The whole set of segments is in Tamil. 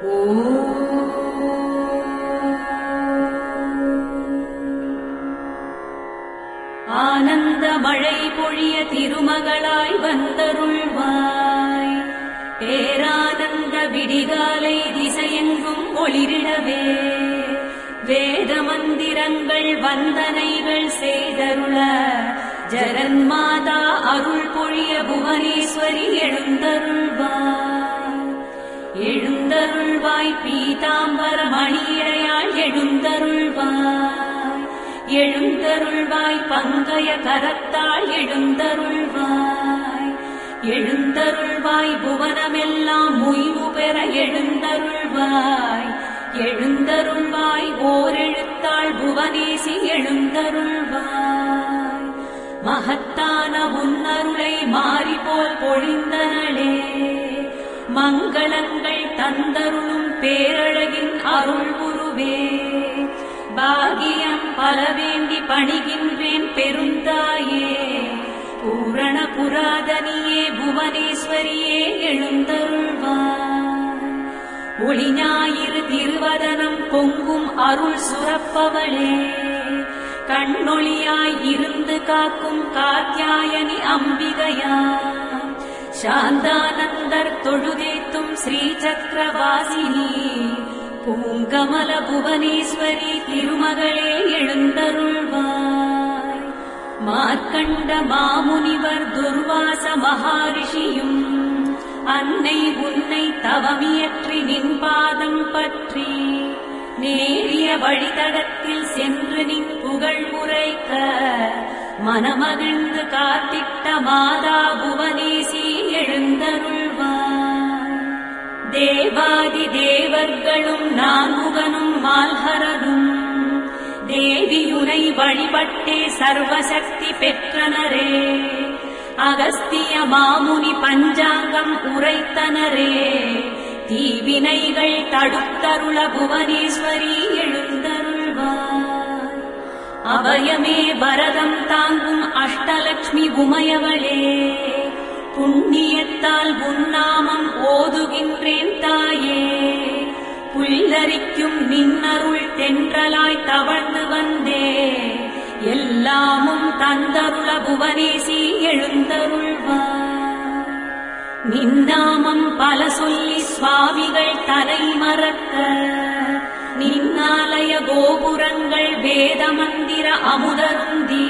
ஆனந்த மழை பொழிய திருமகளாய் வந்தருள்வாய். பேரானந்த விடிகாலை திசையெங்கும் ஒளிரிடவே. வேத மந்திரங்கள் வந்தனைகள் செய்தருள ஜரன்மாதா அருள் பொழிய புவனேஸ்வரி எழுந்தருள்வாய். எழுந்தருள்வாய் பீதாம்பர மணியடையாள் எழுந்தருள்வாய். எழுந்தருள்வாய் பங்கய கரத்தாள் எழுந்தருள்வாய். எழுந்தருள்வாய் புவனமெல்லாம் முய்வு பெற எழுந்தருள்வாய். எழுந்தருள்வாய் ஓரெழுத்தாள் புவனேசி எழுந்தருள்வாய். மகத்தான உன்னருளை மாறி போல் பொழிந்தனளே. மங்களங்கள் தந்தருளும் பேரழகின் அருள் உருவே பாகியம் பல வேண்டி பணிகின்றேன் பெருந்தாயே. பூரண புராதனியே புவனேஸ்வரியே எழுந்தருள்வாய் ஒளி ஞாயிறு திருவதனம் பொங்கும் அருள் சுரப்பவளே. கண்ணொளியாய் இருந்து காக்கும் காத்தியாயனி அம்பிகையா சாந்தானந்தர் தொழுதேத்தும் ஸ்ரீ பூங்கமல புவனேஸ்வரி திருமகளே எழுந்தருள்வாய் மார்க்கண்ட மாமுனிவர் துர்வாச மகாரிஷியும் அன்னை உன்னை தவமியற்றி நின் பாதம் பற்றி நேரிய வழித்தடத்தில் சென்று நின் புகழ் உரைக்க மனமகிழ்ந்து காத்திட்ட மாதா புவனேசி எழுந்தருள்வார். தேவாதி தேவர்களும் நான்முகனும் மால்ஹரனும் தேவியுனை வழிபட்டே சர்வசக்தி பெற்றனரே. அகஸ்திய மாமுனி பஞ்சாங்கம் உரைத்தனரே. தீவினைகள் தடுத்தருள புவனேஸ்வரி எழு அபயமே வரதம் தாங்கும் அஷ்டலட்சுமி உமையவளே புண்ணியத்தால் உன்னாமம் ஓதுகின்றேன் தாயே. புல்லரிக்கும் நின்னருள் தென்றலாய் தவழ்ந்து வந்தே. எல்லாமும் தந்தருள புவனேசி எழுந்தருள்வார். நின்னாமம் பல சொல்லி சுவாமிகள் தலை மறக்க. நின்னாலய கோபுரங்கள் வேத மந்திர அமுதருந்தி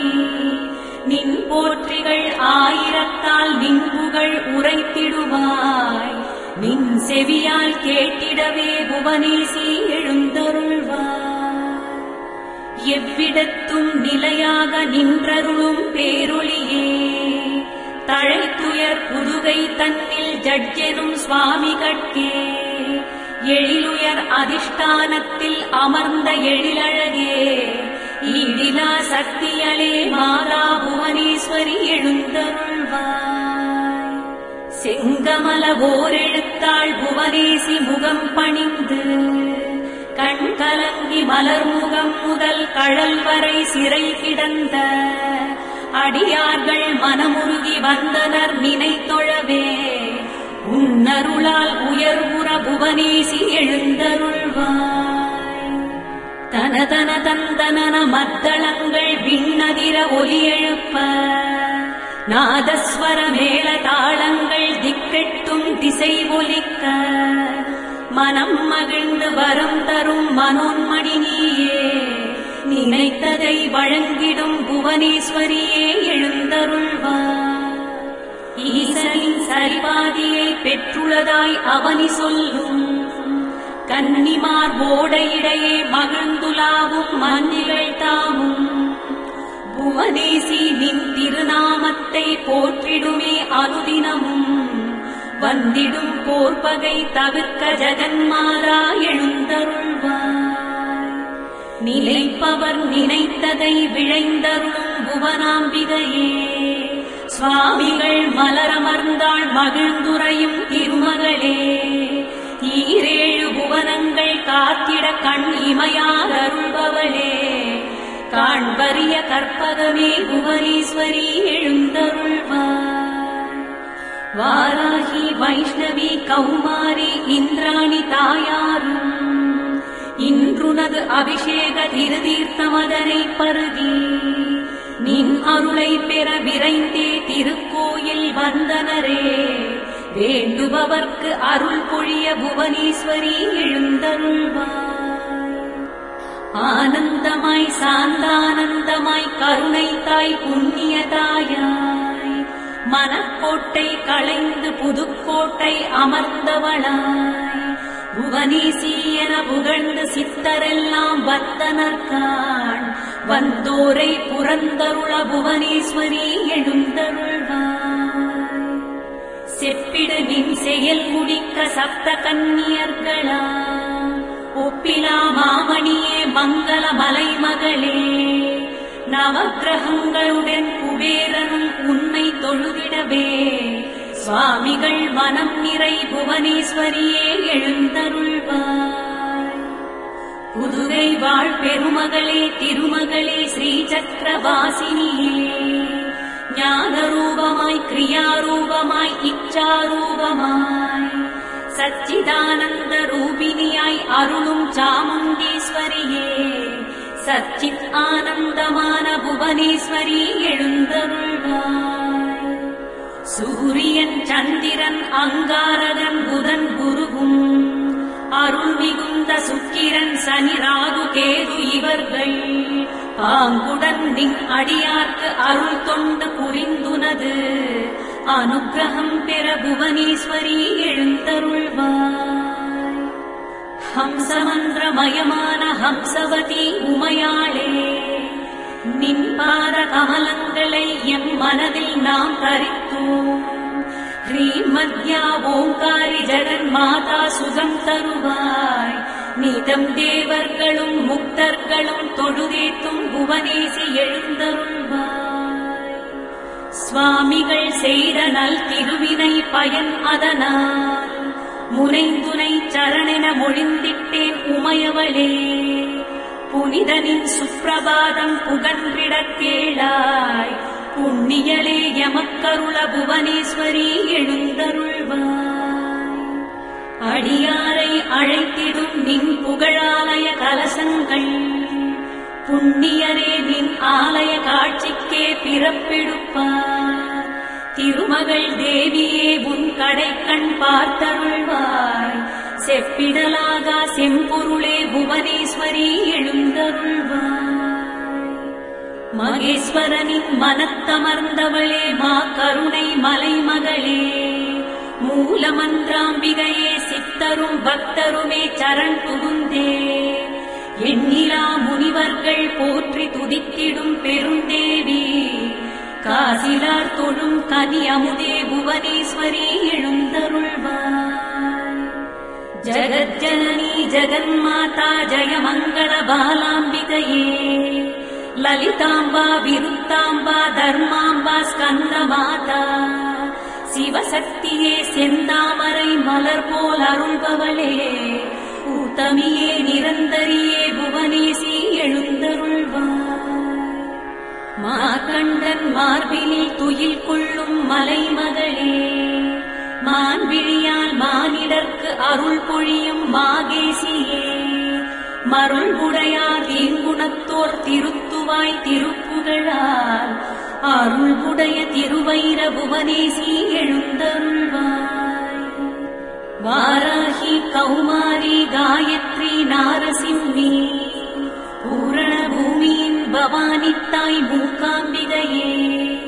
நின் போற்றிகள் ஆயிரத்தால் நின்புகள் உரைத்திடுவாய் நின் செவியால் கேட்டிடவே புவனேசி எழுந்தருள்வாய் எவ்விடத்தும் நிலையாக நின்றருளும் பேரொளியே தழைத்துயர் புதுகை தன்னில் ஜட்ஜெனும் சுவாமி கட்கே எழிலுயர் அதிஷ்டானத்தில் அமர்ந்த எழிலழகே. ஈடிலா சக்தியலே மாதா புவனேஸ்வரி எழுந்தருள்வாய். செங்கமல ஓரெழுத்தாள் புவனேசி முகம் பணிந்து. கண் கலங்கி மலர் முகம் முதல் கழல் வரை சிறை கிடந்த. அடியார்கள் மனமுருகி வந்தனர் நினைத்தொழவே. உன்னருளால் உயர்வுற புவனேசி எழுந்தருள்வாய். தனதன தந்தனன மத்தளங்கள் விண்ணதிர ஒலி எழுப்ப. நாதஸ்வர மேல தாளங்கள் திக்கெட்டும் திசை ஒலிக்க. மனம் மகிழ்ந்து வரம் தரும் மனோன்மணி நீயே. நினைத்ததை வழங்கிடும் புவனேஸ்வரியே எழுந்தருள்வார் ஈசனின் சரிபாதியை பெற்றுள்ளதாய் அவனி சொல்லும். கன்னிமார் ஓடையிடையே மகிழ்ந்துலாவும் மன்னிகள் தாமும். புவனேசி நின் திருநாமத்தை போற்றிடுமே அனுதினமும். வந்திடும் போர்பகை தவிர்க்க ஜெகன்மாதா எழுந்தருள்வார் நிலைப்பவர் நினைத்ததை விழைந்தருளும் புவனாம்பிகையே. சுவாமிகள் மலரமர்ந்தாள் மகிழ்ந்துரையும் திருமகளே. ஈரேழு புவனங்கள் காத்திட கண் இமையால் அருள்பவளே. காண்பரிய கற்பகமே புவனீஸ்வரி எழுந்தருள்வார். வாராகி வைஷ்ணவி கௌமாரி இந்திராணி தாயாரும். இன்றுனது அபிஷேக திருதீர்த்தமதனை பருகி. நின் அருளை பெற விரைந்தே திருக்கோயில் வந்தனரே. வேண்டுபவர்க்கு அருள் பொழிய புவனேஸ்வரி எழுந்தருள்வாய். ஆனந்தமாய் சாந்தானந்தமாய் கருணை தாய் புண்ணிய தாயாய் மனக்கோட்டை களைந்து புதுக்கோட்டை அமர்ந்தவளாய். புவனேசி என புகழ்ந்து சித்தரெல்லாம் வந்தனர்கான் வந்தோரை புறந்தருள புவனேஸ்வரி எழுந்தருள்வார் செப்பிடுவின் செயல் முடிக்க சப்த கன்னியர்களா. ஒப்பிலா மாமணியே மங்கள மலைமகளே. நவகிரகங்களுடன் குபேரனும் உன்னை தொழுதிடவே. சுவாமிகள் மனம் நிறை புவனேஸ்வரியே எழுந்தருள்வார். புதுவை வாழ் பெருமகளே திருமகளே ஸ்ரீ சக்கரவாசினியே ஞானரூபமாய் கிரியாரூபமாய் இச்சாரூபமாய். சச்சிதானந்த ரூபினியாய் அருளும் சாமுண்டீஸ்வரியே. சச்சித் ஆனந்தமான புவனேஸ்வரி எழுந்தருள்வாய். சூரியன் சந்திரன் அங்காரகன் புதன் அருள் மிகுந்த சுக்கிரன் சனி ராகு கேது இவர்கள். பாங்குடன் நின் அடியார்க்கு அருள் தொண்டு புரிந்துனது. அனுகிரகம் பெற புவனேஸ்வரி எழுந்தருள்வாய். ஹம்சமந்திரமயமான ஹம்சவதி உமையாளே. நின் பாத கமலங்களை எம் மனதில் நாம் தரித்தோம். ஹ்ரீம் ஓங்காரி ஜெகன் மாதா சுகம் தருவாய். நீதம் தேவர்களும் முக்தர்களும் தொழுதேத்தும் புவனேசி எழுந்தருள்வாய். சுவாமிகள் செய்த நல் திருவினை பயன் அதனால். முனைந்துனை சரணென மொழிந்திட்டேன் உமையவளே. புனிதனின் சுப்பிரபாதம் புகன்றிடக் கேளாய். புண்ணியலே கருள புவனேஸ்வரி எழுந்தருள்வாய். அடியாரை அழைத்திடும் நின் புகழாலய கலசங்கள் புண்ணியரே நின் ஆலய காட்சிக்கே பிறப்பெடுப்பார். திருமகள் தேவியே உன் கடைக்கண் பார்த்தருள்வாய். செப்பிடலாக செம்பொருளே புவனேஸ்வரி எழுந்தருள்வாய். மகேஸ்வரனின் மனத்தமர்ந்தவளே மா கருணை மலைமகளே. மூலமந்திராம்பிகையே சித்தரும் பக்தருமே சரண் புகுந்தே. எண்ணிலா முனிவர்கள் போற்றி துதித்திடும் பெருந்தேவி காசிலார் தொழும் கனி அமுதே புவனேஸ்வரி எழுந்தருள்வாய். ஜகஜனனி ஜெகன்மாதா ஜெயமங்கள பாலாம்பிகையே. லலிதாம்பா விருத்தாம்பா தர்மாம்பா ஸ்கந்தமாதா. சிவசக்தியே செந்தாமரை மலர் போல் அருள்பவளே. ஊத்தமியே நிரந்தரியே புவனேசி எழுந்தருள்வாய் மாகண்டன் மார்பினில் துயில் கொள்ளும் மலை மகளே மான்விழியால் மானிடர்க்கு அருள் பொழியும் மாகேசியே. மருள் உடையார் தீங்குணத்தோர் திருவாய் திருப்புகழால் அருள் உடைய திருவைர புவனேசி எழுந்தருள்வாய். வாராகி கௌமாரி காயத்ரி நாரசிம்மி. பூரண பூமியின் பவானித்தாய் மூக்காம்பிகையே.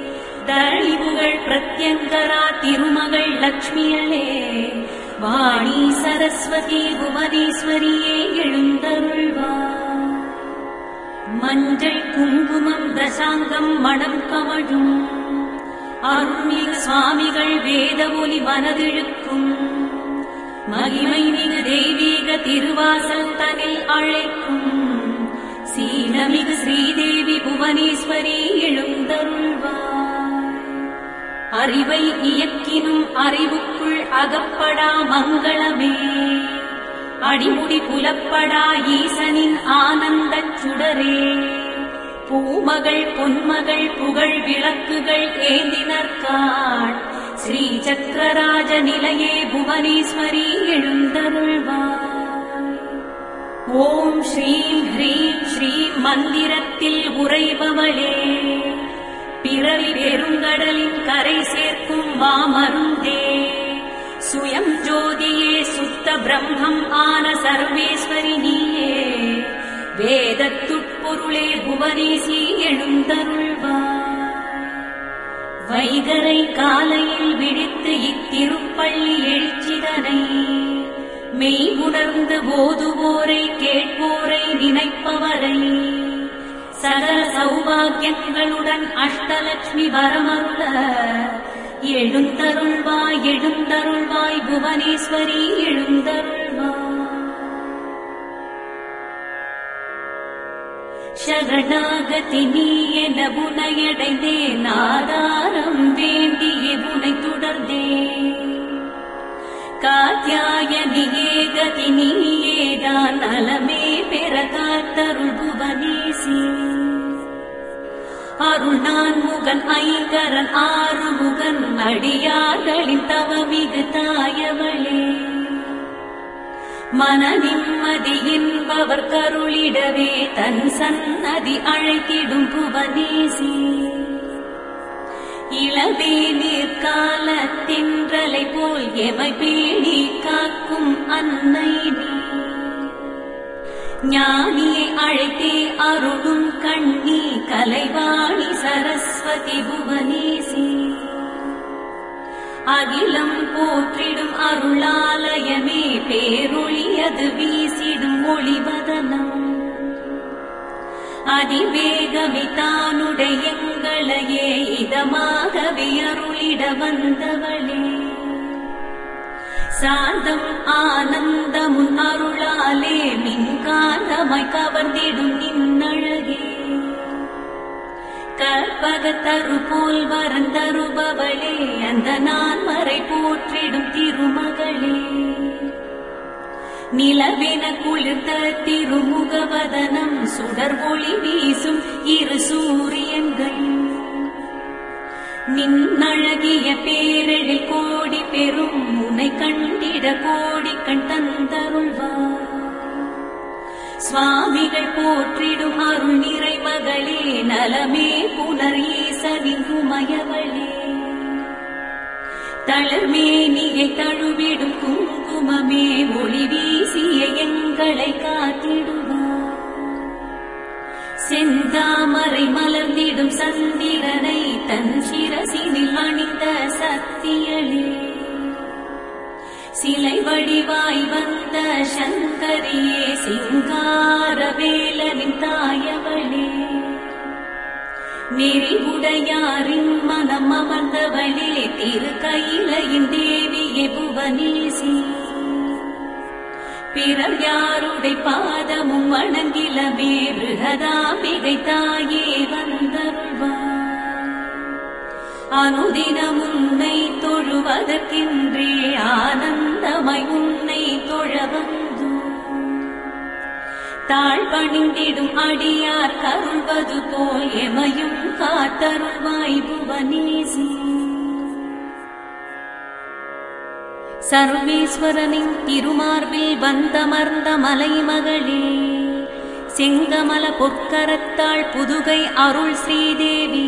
தழிவுகள் பிரத்யங்கரா திருமகள் லக்ஷ்மியளே. வாணி சரஸ்வதி புவனேஸ்வரியே எழுந்தருள்வாய். மஞ்சள் குங்குமம் தசாங்கம் மணம் கமழும். அருள்மிகு சுவாமிகள் வேத ஒலி மனதிழுக்கும். மகிமை மிகு தெய்வீக திருவாசல் தனில் அழைக்கும். சீனமிகு ஸ்ரீதேவி புவனேஸ்வரி எழுந்தருள்வாய் அறிவை இயக்கினும் அறிவுக்குள் அகப்படா மங்களமே. அடிமுடி புலப்படா ஈசனின் ஆனந்தச் சுடரே. பூமகள் பொன்மகள் புகழ் விளக்குகள் ஏந்தினர்காட் ஸ்ரீ சக்கரராஜ நிலையே புவனேஸ்வரி எழுந்தருள்வார் ஓம் ஸ்ரீம் ஹ்ரீம் ஸ்ரீம் மந்திரத்தில் உறைபவளே. பிறவி பெருங்கடலின் கரை சேர்க்கும் வாமருந்தே சுயம் ஜோதியே சுத்த பிரம்மம் ஆன சர்வேஸ்வரி நீயே. வேதத்துட்பொருளே புவனேசி எழுந்தருள்வாய் வைகரை காலையில் விழித்து இத்திருப்பள்ளி எழுச்சிதனை. மெய் உணர்ந்து போதுவோரை கேட்போரை நினைப்பவரை. சகல சௌபாகியங்களுடன் அஷ்டலட்சுமி வரமருள. எழுந்தருள்வாய் எழுந்தருள்வாய் புவனேஸ்வரி எழுந்தருள்வாய் சரணாகதி நீ என புனையடைந்தேன் ஆதாரம் வேண்டிய புனை தொடர்ந்தேன் காத்தியாயனியே கதி நீயேதான் நலமே பெற காத்தருள் புவனேசி. அருணான் முகன் ஐங்கரன் ஆறு முகன் அடியார்களின் தவமிகு தாயவளே. மன நிம்மதி என்பவர் கருளிடவே தன் சன்னதி அழைத்திடும் புவனேசி. இளவே நீர்காலத்தின்றலை போல் எமை பேணி காக்கும் அன்னை நீ. ஞானியை அழைத்தே அருளும் கண்ணி கலைவாணி சரஸ்வதி புவனேசி. அகிலம் போற்றிடும் அருளாலயமே பேரொழியது வீசிடும் ஒளிவதனம். அதிவேகமே தானுடையங்களையே இதமாகவே அருளிட வந்தவளே. சாந்தம் ஆனந்தமுன் அருளாலே மின்காந்தமாய் கவர்ந்திடும் நின்னழகே தரு போல் வரந்தருபவளே அந்த நான் மறை போற்றிடும் திருமகளே. நிலவென குளிர்ந்த திருமுகவதனம் சுடர் ஒளி வீசும் இரு சூரியன்கள். நின்னழகிய பேரெழில் கோடி பெரும் முனை கண்டிட கோடி கண் தந்தருள்வார். சுவாமிகள் போற்றிடும் அருள் நிறை மகளே நலமே புனர் ஈசனின் உமையவளே. தளர்மேனியை தழுவிடும் குங்குமமே ஒளி வீசிய எங்களை காத்திடுவார். செந்தாமரை மலர்ந்திடும் சந்திரனை தன் சிரசினில் அணிந்த சக்தியளே சிலை வடிவாய் வந்த சங்கரியே சிங்கார வேலனின் தாயவளே. நெறிவுடையாரின் மனம் அமர்ந்தவளே திரு கையிலையின் தேவியே புவனேசி பிறர் யாருடை பாதமும் வணங்கிலமே பிருகதாம்பிகை தாயே வந்தருள்வார். அனுதினம் உன்னை தொழுவதற்கின்றே ஆனந்தமாய் உன்னை தொழ வந்து. தாழ் பணிந்திடும் அடியார் கருள்வது போல் எமையும் காத்தருள்வாய் புவனேசி. சர்வேஸ்வரனின் திருமார்பில் வந்தமர்ந்த மலைமகளே செங்கமல பொற்கரத்தாள் புதுகை அருள் ஸ்ரீதேவி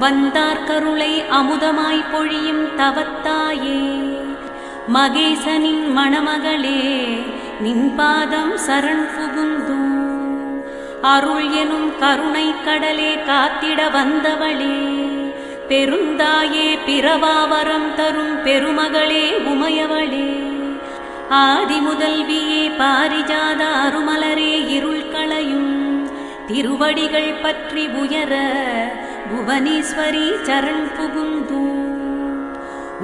வந்தார்கருளை அமுதமாய் பொழியும் தவத்தாயே மகேசனின் மணமகளே நின் பாதம் சரண் புகுந்தோ அருள் எனும் கருணை கடலே காத்திட வந்தவளே. பெருந்தாயே பிறவாவரம் தரும் பெருமகளே உமையவளே. ஆதி முதல்வியே பாரிஜாத அருமலரே இருள் களையும் திருவடிகள் பற்றி உயர புவனேஸ்வரி சரண் புகுந்தூ.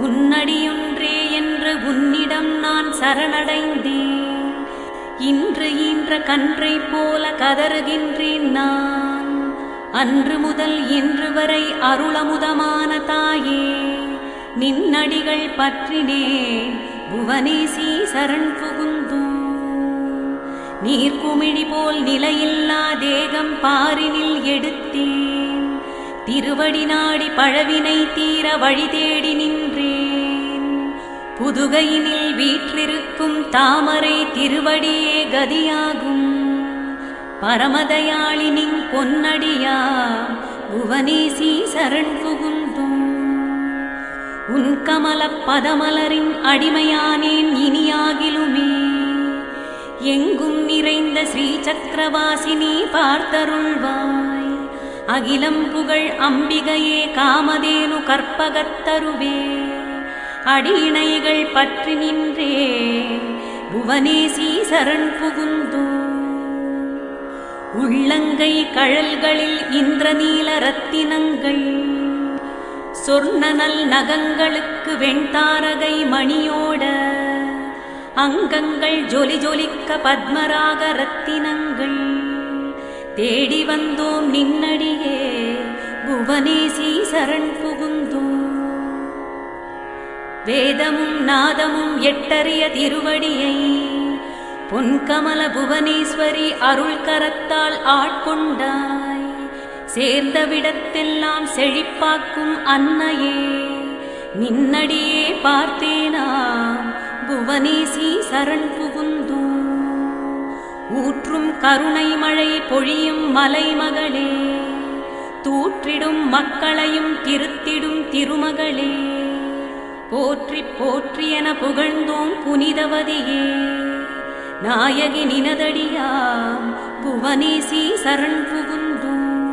உன்னடியொன்றே என்று உன்னிடம் நான் சரணடைந்தேன். இன்று ஈன்ற கன்றை போல கதறுகின்றேன் நான். அன்று முதல் இன்று வரை அருளமுதமான தாயே நின்னடிகள் பற்றினேன் புவனேசி சரண் புகுந்தூ. நீர்க்குமிழி போல் நிலையில்லா தேகம் பாரினில் எடுத்தேன். திருவடி நாடி பழவினை தீர வழி தேடி நின்றேன். புதுகையினில் வீற்றிருக்கும் தாமரை திருவடியே கதியாகும். பரமதயாளினின் பொன்னடியா? புவனேசி சரண் புகுந்தும். உன் கமல பதமலரின் அடிமையானேன் இனியாகிலுமே. எங்கும் நிறைந்த ஸ்ரீ சக்கரவாசினி பார்த்தருள்வாய். அகிலம் புகழ் அம்பிகையே காமதேனு கற்பகத்தருவே. அடியிணைகள் பற்றி நின்றே. புவனேசி சரண் புகுந்தோ உள்ளங்கை கழல்களில் இந்திரநீல ரத்தினங்கள். சொர்ணனல் நகங்களுக்கு வெண்தாரகை மணியோட அங்கங்கள் ஜொலி ஜொலிக்க பத்மராக ரத்தினங்கள். தேடி வந்தோம் நின்னடியே புவனேசி சரண் புகுந்தோம். வேதமும் நாதமும் எட்டறிய திருவடியை பொன்கமல புவனேஸ்வரி அருள் கரத்தால் ஆட்கொண்டாய். சேர்ந்த விடத்தெல்லாம் செழிப்பாக்கும் அன்னையே நின்னடியே பார்த்தேனாம் புவனேசி சரண் புகுந்தோம். ஊற்றும் கருணை மழை பொழியும் மலைமகளே தூற்றிடும் மக்களையும் திருத்திடும் திருமகளே. போற்றி போற்றி என புகழ்ந்தோம் புனிதவதியே நாயகி நினதடியாம் புவனேசி சரண் புகுந்தும்.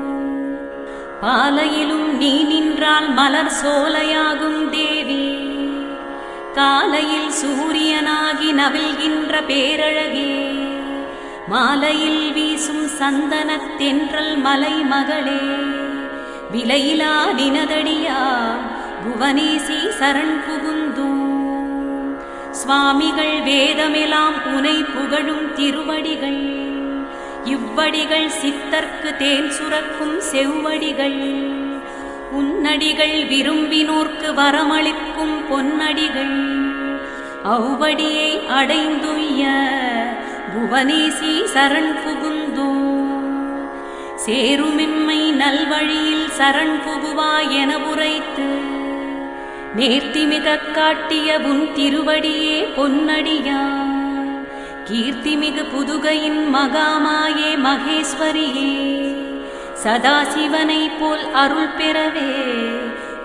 பாலையிலும் நீ நின்றால் மலர் சோலையாகும் தேவி. காலையில் சூரியனாகி நவில்கின்ற பேரழகே. மாலையில் வீசும் சந்தனத்தென்றல் மலை மகளே. விலையிலா நினதடியா புவனேசி சரண் புகுந்தும். சுவாமிகள் வேதமெலாம் உனை புகழும் திருவடிகள். இவ்வடிகள் சித்தர்க்கு தேன் சுரக்கும் செவ்வடிகள். உன்னடிகள் விரும்பினோர்க்கு வரமளிக்கும் பொன்னடிகள். அவ்வடியை அடைந்துய்ய புவனேசி சரண் புகுந்தோ. சேருமின்மை நல்வழியில் சரண் புகுவா என உரைத்து நேர்த்திமிக காட்டிய உன் திருவடியே பொன்னடியா கீர்த்திமிகு புதுகையின் மகாமாயே மகேஸ்வரியே. சதாசிவனை போல் அருள் பெறவே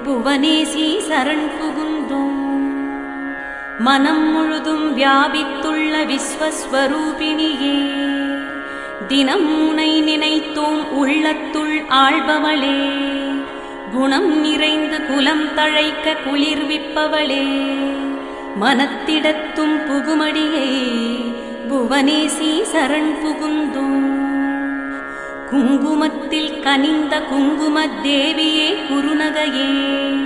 புவனேசி சரண் புகுந்தோம். மனம் முழுதும் வியாபித்துள்ள விஸ்வஸ்வரூபிணியே. தினம் உனை நினைத்தோம் உள்ளத்துள் ஆள்பவளே. குணம் நிறைந்து குலம் தழைக்க குளிர்விப்பவளே. மனத்திடத்தும் புகுமடியே புவனேசி சரண் புகுந்தும். குங்குமத்தில் கனிந்த குங்கும தேவியே குருநகையே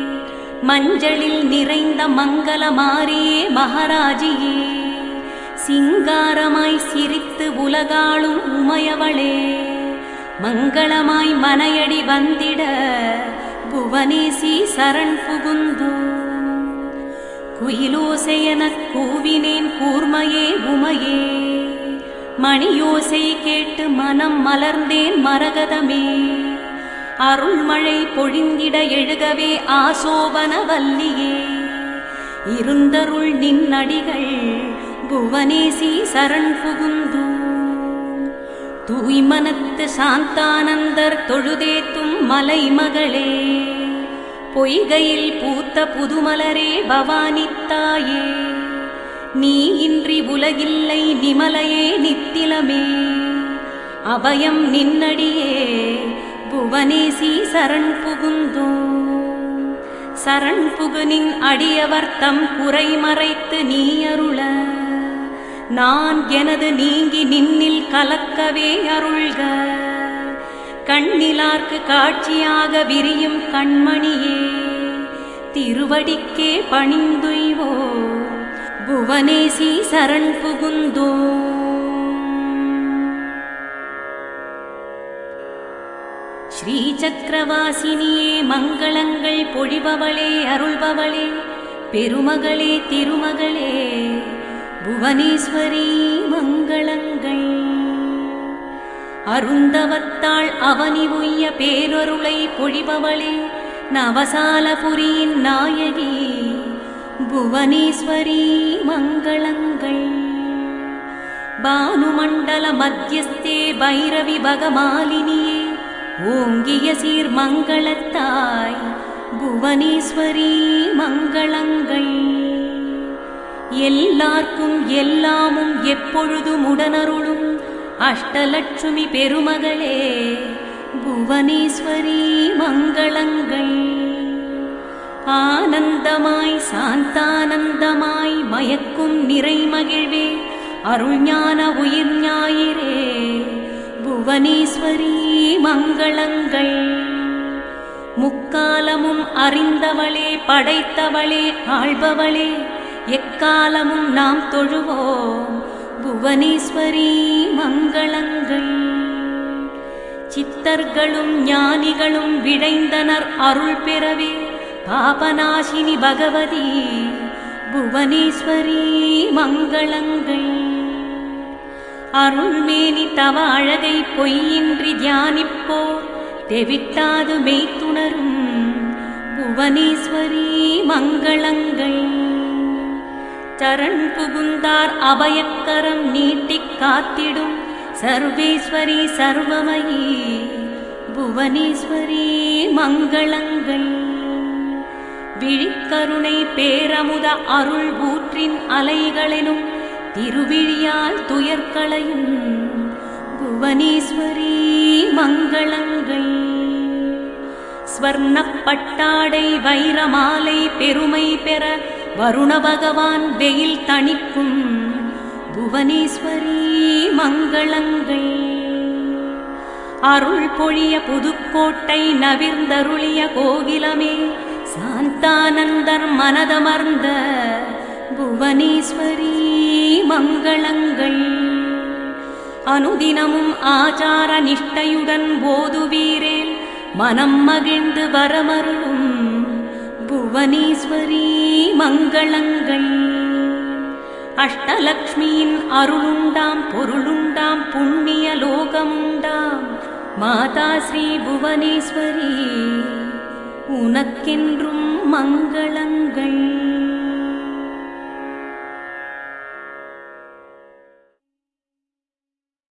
மஞ்சளில் நிறைந்த மங்கள மாரியே மகாராஜியே. சிங்காரமாய் சிரித்து உலகாளும் உமையவளே. மங்களமாய் மனையடி வந்திட புவனேசி சரண் புகுந்தோ. குயிலோசையெனக் கூவினேன் கூர்மையே உமையே. மணியோசை கேட்டு மனம் மலர்ந்தேன் மரகதமே. அருள்மழை பொழிந்திட எழுகவே ஆசோபன வல்லியே. இருந்தருள் நின்னடிகள் புவனேசி சரண் புகுந்தோ. தூய்மனத்து சாந்தானந்தர் தொழுதேத்தும் மலை மகளே பொய்கையில் பூத்த புதுமலரே பவானித்தாயே. நீ இன்றி உலகில்லை நிமலையே நித்திலமே. அபயம் நின்னடியே புவனேசி சரண் புகுந்தோ. சரண் புகுனின் அடியவர் தம் குறை மறைத்து நீ அருள நான் எனது நீங்கி நின்னில் கலக்கவே அருள்க. கண்ணிலார்க்கு காட்சியாக விரியும் கண்மணியே திருவடிக்கே பணிந்துய்வோ புவனேசி சரண் புகுந்தோ. ஸ்ரீசக்கரவாசினியே மங்களங்கள் பொழிபவளே அருள்பவளே பெருமகளே திருமகளே. புவனேஸ்வரி மங்களங்கள். அருந்தவத்தாள் அவனி உய்ய பேரொருளை பொழிபவளே நவசாலபுரியின் நாயகி புவனேஸ்வரி மங்களங்கள். பானுமண்டல மத்தியஸ்தே பைரவி பகமாலினியே ஓங்கிய சீர் மங்களத்தாய் புவனேஸ்வரி மங்களங்கள். எல்லார்க்கும் எல்லாமும் எப்பொழுதும் உடனருளும் அஷ்டலட்சுமி பெருமகளே புவனேஸ்வரி மங்களங்கள். ஆனந்தமாய் சாந்தானந்தமாய் மயக்கும் நிறை மகிழ்வே அருள்ஞான உயிர் ஞாயிறே புவனேஸ்வரி மங்களங்கள். முக்காலமும் அறிந்தவளே படைத்தவளே ஆள்பவளே எக்காலமும் நாம் தொழுவோம். புவனேஸ்வரி மங்களங்கள். சித்தர்களும் ஞானிகளும் விழைந்தனர் அருள் பெறவே பாபநாசினி பகவதி. புவனேஸ்வரி மங்களங்கள். அருள்மேனி தவ அழகை பொய்யின்றி தியானிப்போர். தெவிட்டாது மெய்த்துணரும். புவனேஸ்வரி மங்களங்கள். சரண் புகுந்தார் அபயக்கரம் நீட்டிக் காத்திடும். சர்வேஸ்வரி சர்வமயி புவனேஸ்வரி மங்களங்கள். விழிக்கருணை பேரமுத அருள் ஊற்றின் அலைகளினும் திருவிழியால் துயர்களையும். புவனேஸ்வரி மங்களங்கள். ஸ்வர்ணப்பட்டாடை வைரமாலை பெருமை பெற வருண பகவான் வெயில் தணிக்கும் புவனேஸ்வரி மங்களங்கள். அருள் பொழிய புதுக்கோட்டை நவிர்ந்தருளிய கோகிலமே சாந்தானந்தர் மனதமர்ந்த புவனேஸ்வரி மங்களங்கள். அனுதினமும் ஆச்சார நிஷ்டையுடன் போதுவீரேல் மனம் மகிழ்ந்து வரமருளும் புவனேஸ்வரி மங்களங்கள் அஷ்டலக்ஷ்மியின் அருளுண்டாம் பொருளுண்டாம் புண்ணிய லோகமுண்டாம் மாதா ஸ்ரீ புவனேஸ்வரி உனக்கென்றும் மங்களங்கள்